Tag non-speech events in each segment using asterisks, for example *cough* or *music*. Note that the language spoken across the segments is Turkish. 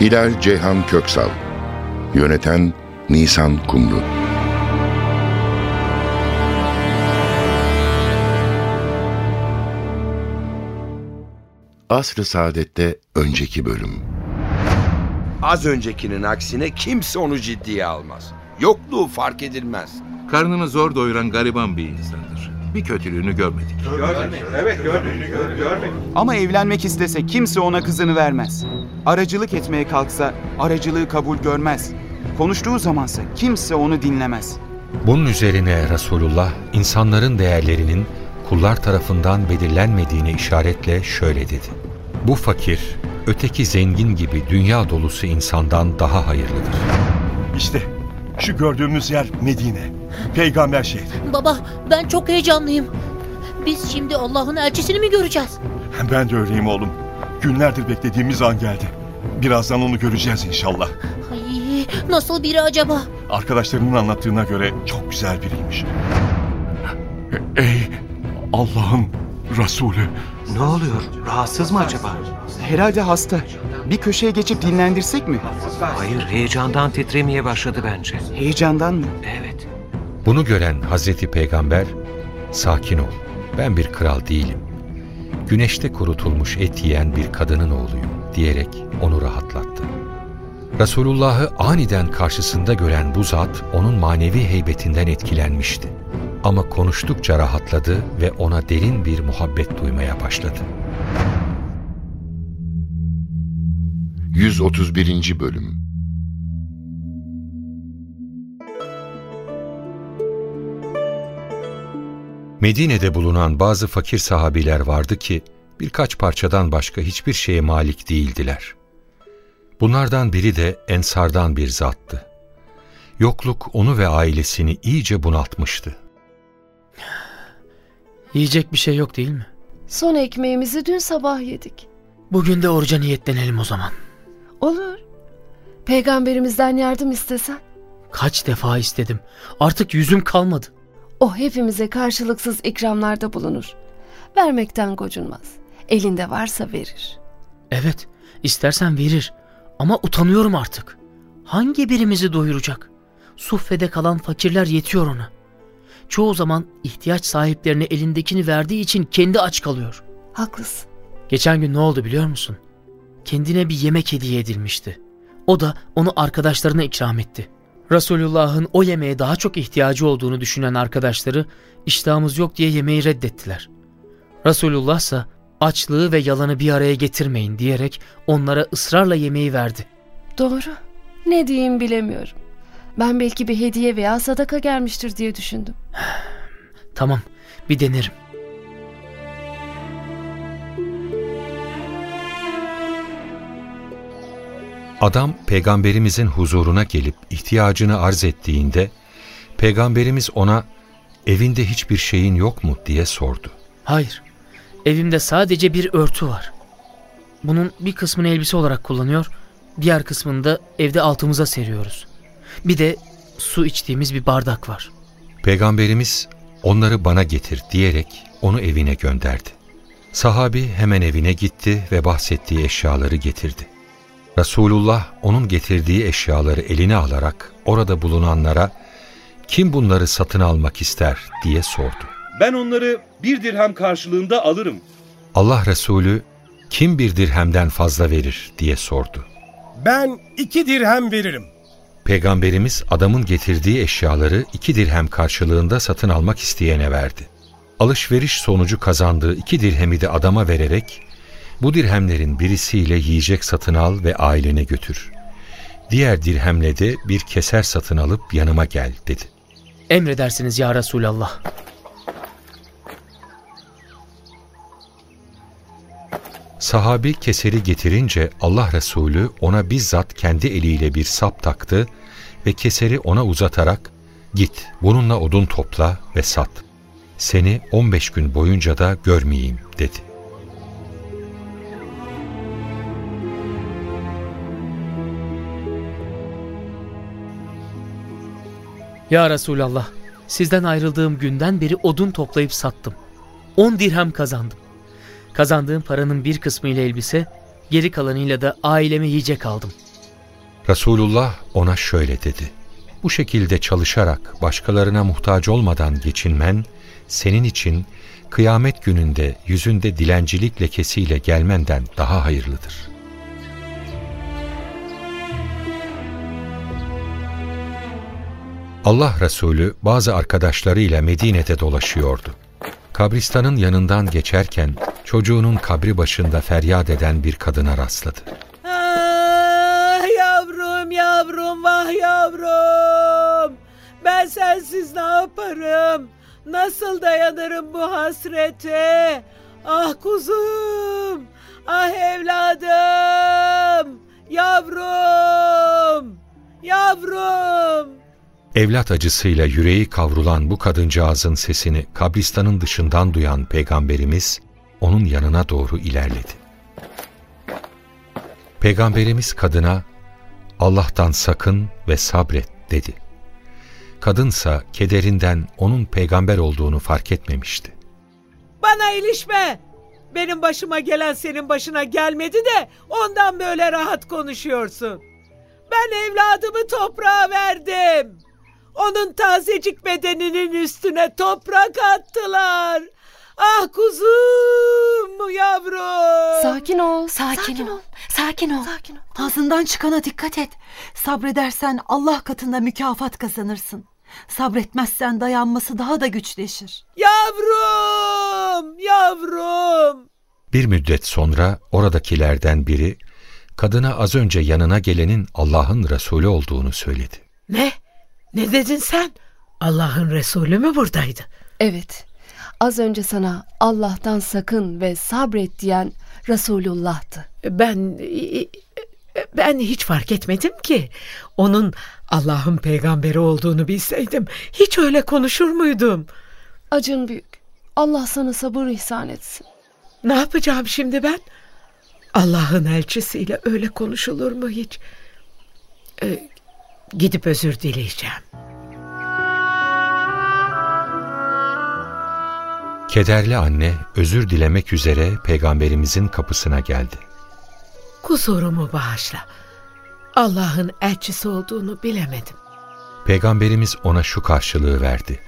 Hilal Ceyhan Köksal Yöneten Nisan Kumru Asr-ı Saadet'te önceki bölüm Az öncekinin aksine kimse onu ciddiye almaz. Yokluğu fark edilmez. Karnını zor doyuran gariban bir insandır. Bir kötülüğünü görmedik. Ama evlenmek istese kimse ona kızını vermez. Aracılık etmeye kalksa aracılığı kabul görmez. Konuştuğu zamansa kimse onu dinlemez. Bunun üzerine Resulullah insanların değerlerinin kullar tarafından belirlenmediğine işaretle şöyle dedi. Bu fakir, öteki zengin gibi dünya dolusu insandan daha hayırlıdır. İşte şu gördüğümüz yer Medine. Peygamber şehri. Baba ben çok heyecanlıyım. Biz şimdi Allah'ın elçisini mi göreceğiz? Ben de öyleyim oğlum. Günlerdir beklediğimiz an geldi. Birazdan onu göreceğiz inşallah. Ay, nasıl biri acaba? Arkadaşlarının anlattığına göre çok güzel biriymiş. Ey Allah'ın Resulü. Ne oluyor? Rahatsız mı acaba? Herhalde hasta. Bir köşeye geçip dinlendirsek mi? Hayır, heyecandan titremeye başladı bence. Heyecandan mı? Evet. Bunu gören Hazreti Peygamber, sakin ol, ben bir kral değilim. Güneşte kurutulmuş et yiyen bir kadının oğluyum diyerek onu rahatlattı. Resulullah'ı aniden karşısında gören bu zat onun manevi heybetinden etkilenmişti. Ama konuştukça rahatladı ve ona derin bir muhabbet duymaya başladı. 131. Bölüm Medine'de bulunan bazı fakir sahabiler vardı ki birkaç parçadan başka hiçbir şeye malik değildiler. Bunlardan biri de Ensardan bir zattı. Yokluk onu ve ailesini iyice bunaltmıştı. Yiyecek bir şey yok değil mi? Son ekmeğimizi dün sabah yedik. Bugün de oruca niyetlenelim o zaman. Olur. Peygamberimizden yardım istesen. Kaç defa istedim. Artık yüzüm kalmadı. O hepimize karşılıksız ikramlarda bulunur. Vermekten gocunmaz. Elinde varsa verir. Evet, istersen verir. Ama utanıyorum artık. Hangi birimizi doyuracak? Suffede kalan fakirler yetiyor ona. Çoğu zaman ihtiyaç sahiplerine elindekini verdiği için kendi aç kalıyor. Haklısın. Geçen gün ne oldu biliyor musun? Kendine bir yemek hediye edilmişti. O da onu arkadaşlarına ikram etti. Resulullah'ın o yemeğe daha çok ihtiyacı olduğunu düşünen arkadaşları iştahımız yok diye yemeği reddettiler. Resulullah ise açlığı ve yalanı bir araya getirmeyin diyerek onlara ısrarla yemeği verdi. Doğru. Ne diyeyim bilemiyorum. Ben belki bir hediye veya sadaka gelmiştir diye düşündüm. Tamam, bir denerim. Adam peygamberimizin huzuruna gelip ihtiyacını arz ettiğinde peygamberimiz ona evinde hiçbir şeyin yok mu diye sordu. Hayır, evimde sadece bir örtü var. Bunun bir kısmını elbise olarak kullanıyor, diğer kısmını da evde altımıza seriyoruz. Bir de su içtiğimiz bir bardak var. Peygamberimiz onları bana getir diyerek onu evine gönderdi. Sahabi hemen evine gitti ve bahsettiği eşyaları getirdi. Resulullah onun getirdiği eşyaları eline alarak orada bulunanlara kim bunları satın almak ister diye sordu. Ben onları bir dirhem karşılığında alırım. Allah Resulü kim bir dirhemden fazla verir diye sordu. Ben iki dirhem veririm. Peygamberimiz adamın getirdiği eşyaları iki dirhem karşılığında satın almak isteyene verdi. Alışveriş sonucu kazandığı iki dirhemi de adama vererek bu dirhemlerin birisiyle yiyecek satın al ve ailene götür. Diğer dirhemle de bir keser satın alıp yanıma gel dedi. Emredersiniz ya Resulallah. Sahabi keseri getirince Allah Resulü ona bizzat kendi eliyle bir sap taktı ve keseri ona uzatarak git bununla odun topla ve sat. Seni 15 gün boyunca da görmeyeyim dedi. Ya Resulallah, sizden ayrıldığım günden beri odun toplayıp sattım. 10 dirhem kazandım. Kazandığım paranın bir kısmıyla elbise, geri kalanıyla da aileme yiyecek aldım. Resulullah ona şöyle dedi. Bu şekilde çalışarak başkalarına muhtaç olmadan geçinmen, senin için kıyamet gününde yüzünde dilencilik lekesiyle gelmenden daha hayırlıdır.'' Allah Resulü bazı arkadaşlarıyla Medine'de dolaşıyordu. Kabristanın yanından geçerken çocuğunun kabri başında feryat eden bir kadına rastladı. Ah yavrum yavrum vah yavrum. Ben sensiz ne yaparım? Nasıl dayanırım bu hasrete? Ah kuzum, ah evladım, yavrum, yavrum. Evlat acısıyla yüreği kavrulan bu kadıncağızın sesini kabristanın dışından duyan Peygamberimiz onun yanına doğru ilerledi. Peygamberimiz kadına Allah'tan sakın ve sabret dedi. Kadınsa kederinden onun peygamber olduğunu fark etmemişti. Bana ilişme. Benim başıma gelen senin başına gelmedi de ondan böyle rahat konuşuyorsun. Ben evladımı toprağa verdim. Onun tazecik bedeninin üstüne toprak attılar. Ah kuzum yavrum. Sakin ol. Sakin, sakin ol. ol. Sakin ol. Sakin ol. Ağzından çıkana dikkat et. Sabredersen Allah katında mükafat kazanırsın. Sabretmezsen dayanması daha da güçleşir. Yavrum, yavrum. Bir müddet sonra oradakilerden biri kadına az önce yanına gelenin Allah'ın Resulü olduğunu söyledi. Ne? Ne dedin sen? Allah'ın Resulü mü buradaydı? Evet. Az önce sana Allah'tan sakın ve sabret diyen Resulullah'tı. Ben ben hiç fark etmedim ki. Onun Allah'ın peygamberi olduğunu bilseydim hiç öyle konuşur muydum? Acın büyük. Allah sana sabır ihsan etsin. Ne yapacağım şimdi ben? Allah'ın elçisiyle öyle konuşulur mu hiç? Ee, gidip özür dileyeceğim. Kederli anne özür dilemek üzere peygamberimizin kapısına geldi. Kusurumu bağışla. Allah'ın elçisi olduğunu bilemedim. Peygamberimiz ona şu karşılığı verdi.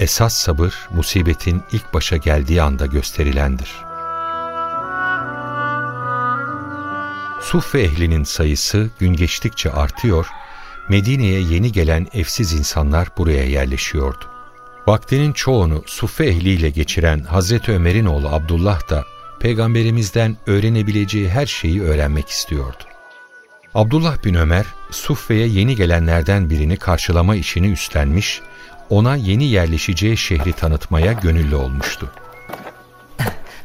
Esas sabır musibetin ilk başa geldiği anda gösterilendir. Suffe ehlinin sayısı gün geçtikçe artıyor, Medine'ye yeni gelen evsiz insanlar buraya yerleşiyordu. Vaktinin çoğunu Suffe ehliyle geçiren Hazreti Ömer'in oğlu Abdullah da peygamberimizden öğrenebileceği her şeyi öğrenmek istiyordu. Abdullah bin Ömer, Suffe'ye yeni gelenlerden birini karşılama işini üstlenmiş, ona yeni yerleşeceği şehri tanıtmaya gönüllü olmuştu.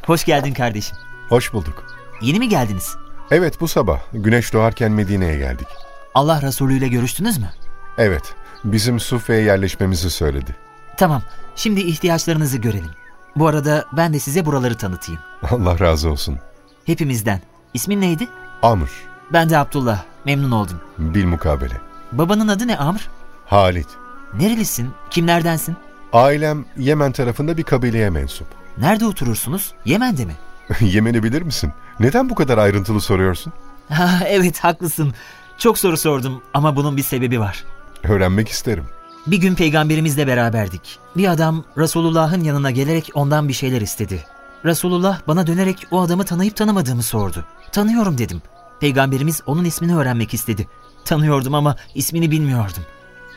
Hoş geldin kardeşim. Hoş bulduk. Yeni mi geldiniz? Evet bu sabah güneş doğarken Medine'ye geldik. Allah Resulü ile görüştünüz mü? Evet, bizim Sufe'ye yerleşmemizi söyledi. Tamam, şimdi ihtiyaçlarınızı görelim. Bu arada ben de size buraları tanıtayım. Allah razı olsun. Hepimizden. İsmin neydi? Amr. Ben de Abdullah. Memnun oldum. Bil mukabele. Babanın adı ne Amr? Halit. Nerelisin? Kimlerdensin? Ailem Yemen tarafında bir kabileye mensup. Nerede oturursunuz? Yemen'de mi? *laughs* Yemen'i bilir misin? Neden bu kadar ayrıntılı soruyorsun? Ha, evet haklısın. Çok soru sordum ama bunun bir sebebi var. Öğrenmek isterim. Bir gün peygamberimizle beraberdik. Bir adam Resulullah'ın yanına gelerek ondan bir şeyler istedi. Resulullah bana dönerek o adamı tanıyıp tanımadığımı sordu. Tanıyorum dedim. Peygamberimiz onun ismini öğrenmek istedi. Tanıyordum ama ismini bilmiyordum.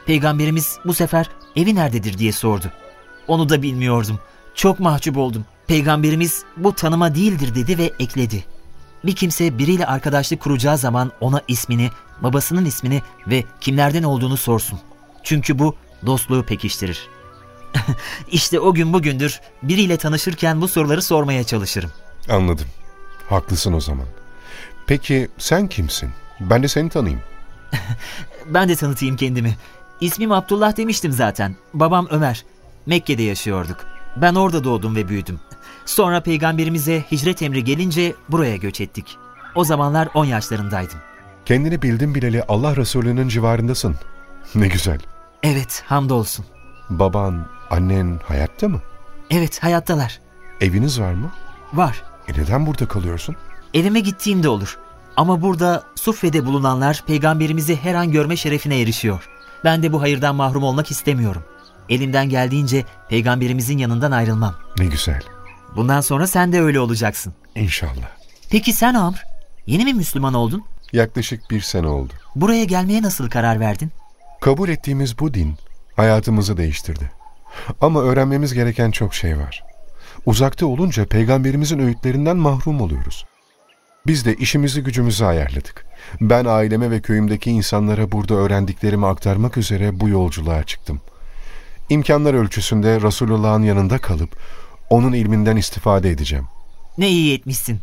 Peygamberimiz bu sefer evi nerededir diye sordu. Onu da bilmiyordum. Çok mahcup oldum. Peygamberimiz bu tanıma değildir dedi ve ekledi. Bir kimse biriyle arkadaşlık kuracağı zaman ona ismini, babasının ismini ve kimlerden olduğunu sorsun. Çünkü bu dostluğu pekiştirir. *laughs* işte o gün bugündür biriyle tanışırken bu soruları sormaya çalışırım. Anladım. Haklısın o zaman. Peki sen kimsin? Ben de seni tanıyayım. *laughs* Ben de tanıtayım kendimi. İsmim Abdullah demiştim zaten. Babam Ömer. Mekke'de yaşıyorduk. Ben orada doğdum ve büyüdüm. Sonra peygamberimize hicret emri gelince buraya göç ettik. O zamanlar 10 yaşlarındaydım. Kendini bildim bileli Allah Resulü'nün civarındasın. Ne güzel. Evet, hamdolsun. Baban, annen hayatta mı? Evet, hayattalar. Eviniz var mı? Var. E neden burada kalıyorsun? Evime gittiğimde olur. Ama burada Suffe'de bulunanlar peygamberimizi her an görme şerefine erişiyor. Ben de bu hayırdan mahrum olmak istemiyorum. Elimden geldiğince peygamberimizin yanından ayrılmam. Ne güzel. Bundan sonra sen de öyle olacaksın. İnşallah. Peki sen Amr, yeni mi Müslüman oldun? Yaklaşık bir sene oldu. Buraya gelmeye nasıl karar verdin? Kabul ettiğimiz bu din hayatımızı değiştirdi. Ama öğrenmemiz gereken çok şey var. Uzakta olunca peygamberimizin öğütlerinden mahrum oluyoruz. Biz de işimizi gücümüzü ayarladık. Ben aileme ve köyümdeki insanlara burada öğrendiklerimi aktarmak üzere bu yolculuğa çıktım. İmkanlar ölçüsünde Resulullah'ın yanında kalıp onun ilminden istifade edeceğim. Ne iyi etmişsin.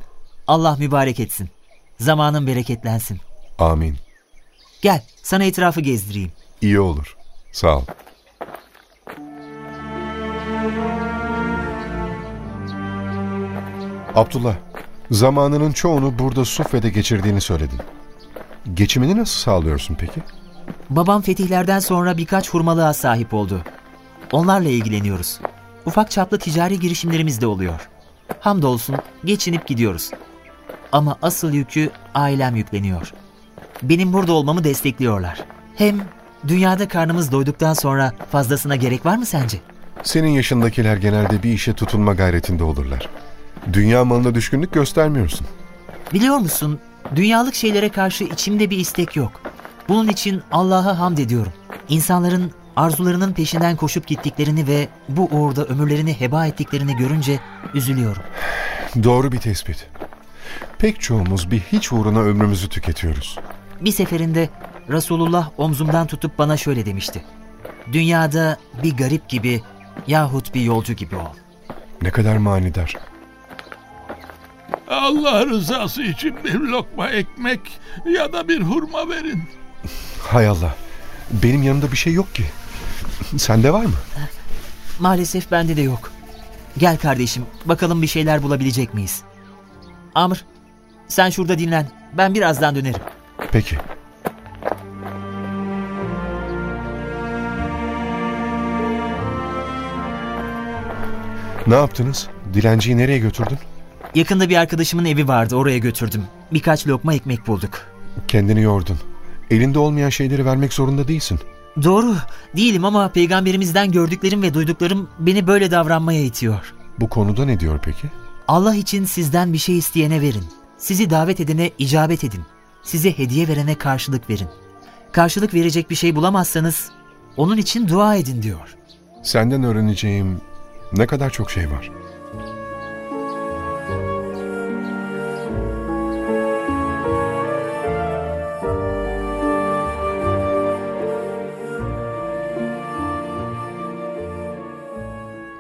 Allah mübarek etsin. Zamanın bereketlensin. Amin. Gel, sana etrafı gezdireyim. İyi olur. Sağ ol. Abdullah, zamanının çoğunu burada Suffe'de geçirdiğini söyledin. Geçimini nasıl sağlıyorsun peki? Babam fetihlerden sonra birkaç hurmalığa sahip oldu. Onlarla ilgileniyoruz. Ufak çaplı ticari girişimlerimiz de oluyor. Hamdolsun geçinip gidiyoruz. Ama asıl yükü ailem yükleniyor. Benim burada olmamı destekliyorlar. Hem dünyada karnımız doyduktan sonra fazlasına gerek var mı sence? Senin yaşındakiler genelde bir işe tutunma gayretinde olurlar. Dünya malına düşkünlük göstermiyorsun. Biliyor musun, dünyalık şeylere karşı içimde bir istek yok. Bunun için Allah'a hamd ediyorum. İnsanların arzularının peşinden koşup gittiklerini ve bu uğurda ömürlerini heba ettiklerini görünce üzülüyorum. Doğru bir tespit. Pek çoğumuz bir hiç uğruna ömrümüzü tüketiyoruz. Bir seferinde Resulullah omzumdan tutup bana şöyle demişti. Dünyada bir garip gibi yahut bir yolcu gibi ol. Ne kadar manidar. Allah rızası için bir lokma ekmek ya da bir hurma verin. Hay Allah. Benim yanımda bir şey yok ki. Sende var mı? Maalesef bende de yok. Gel kardeşim, bakalım bir şeyler bulabilecek miyiz? Amr, sen şurada dinlen. Ben birazdan dönerim. Peki. Ne yaptınız? Dilenciyi nereye götürdün? Yakında bir arkadaşımın evi vardı, oraya götürdüm. Birkaç lokma ekmek bulduk. Kendini yordun. Elinde olmayan şeyleri vermek zorunda değilsin. Doğru, değilim ama peygamberimizden gördüklerim ve duyduklarım beni böyle davranmaya itiyor. Bu konuda ne diyor peki? Allah için sizden bir şey isteyene verin. Sizi davet edene icabet edin. Size hediye verene karşılık verin. Karşılık verecek bir şey bulamazsanız onun için dua edin diyor. Senden öğreneceğim ne kadar çok şey var.